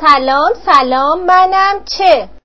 سلام سلام منم چه؟